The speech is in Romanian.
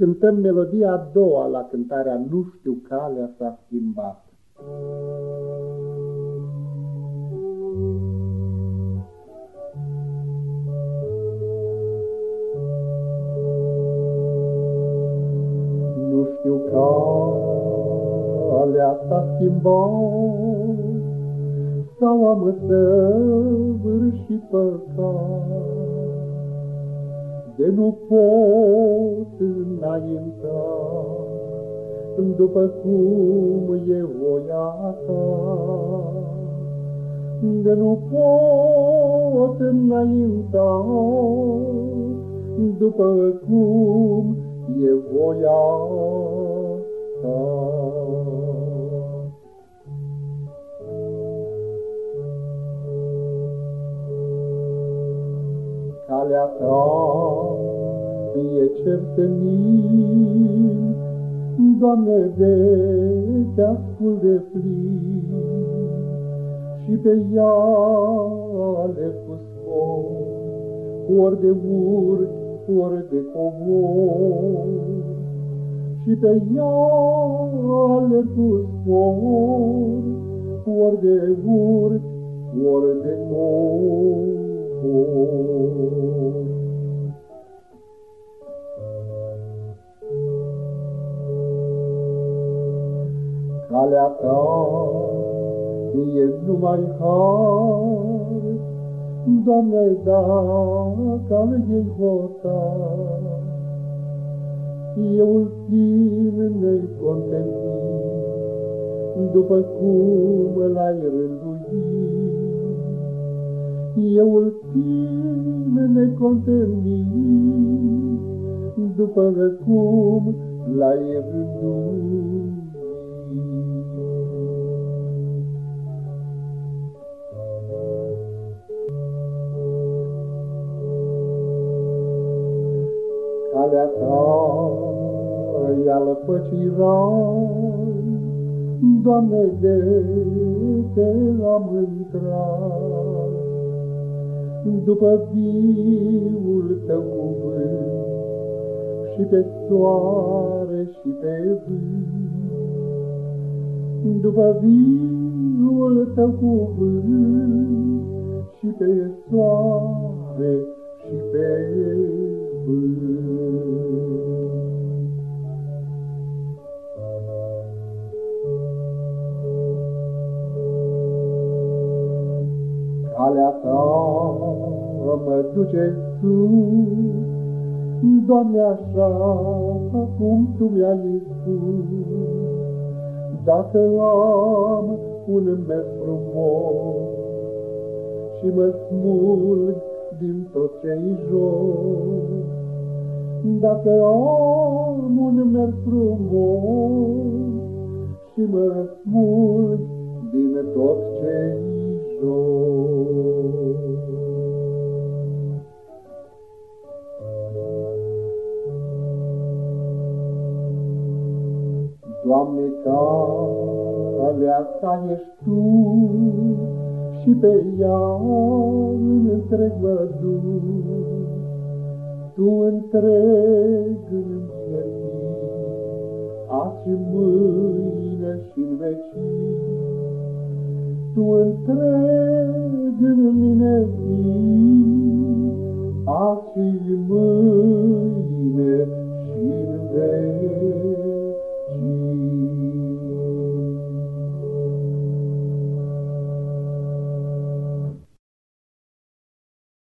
cântăm melodia a doua la cântarea Nu știu calea s-a schimbat. Nu știu calea s-a schimbat sau am săvârșit păcat de nu pot înainta, după cum e voia ta. De nu pot înainta, după cum e voia ta. Calea ta. Fie cer senin, Doamne, vezi, ascult de plin, Și pe ea le cu spor, ori de urc, ori de covor, Și pe ea le cu spor, ori de urc, ori de covor Calea ta. E numai har, Doamne, dacă al ei hotar, eu ultim necontenit, după cum l-ai rânduit, eu îl țin necontenit, după cum l-ai rânduit. Calea ta ia-l păcii Doamne, de te am intrat, după viul tău cuvânt, și pe soare și pe vânt. După viul tău cuvânt, și pe soare și pe vânt. Calea ta mă duce sus, Doamne, așa cum Tu mi-ai spus. Dacă am un mers frumos și mă smulg din tot ce-i jos, dacă am un mers frumos și mă smulg din tot ce-i Doamne, calea ta ești Tu și pe ea întreg mă duc. Tu întreg în azi și mâine și în vecii, tu întreg în mine vii,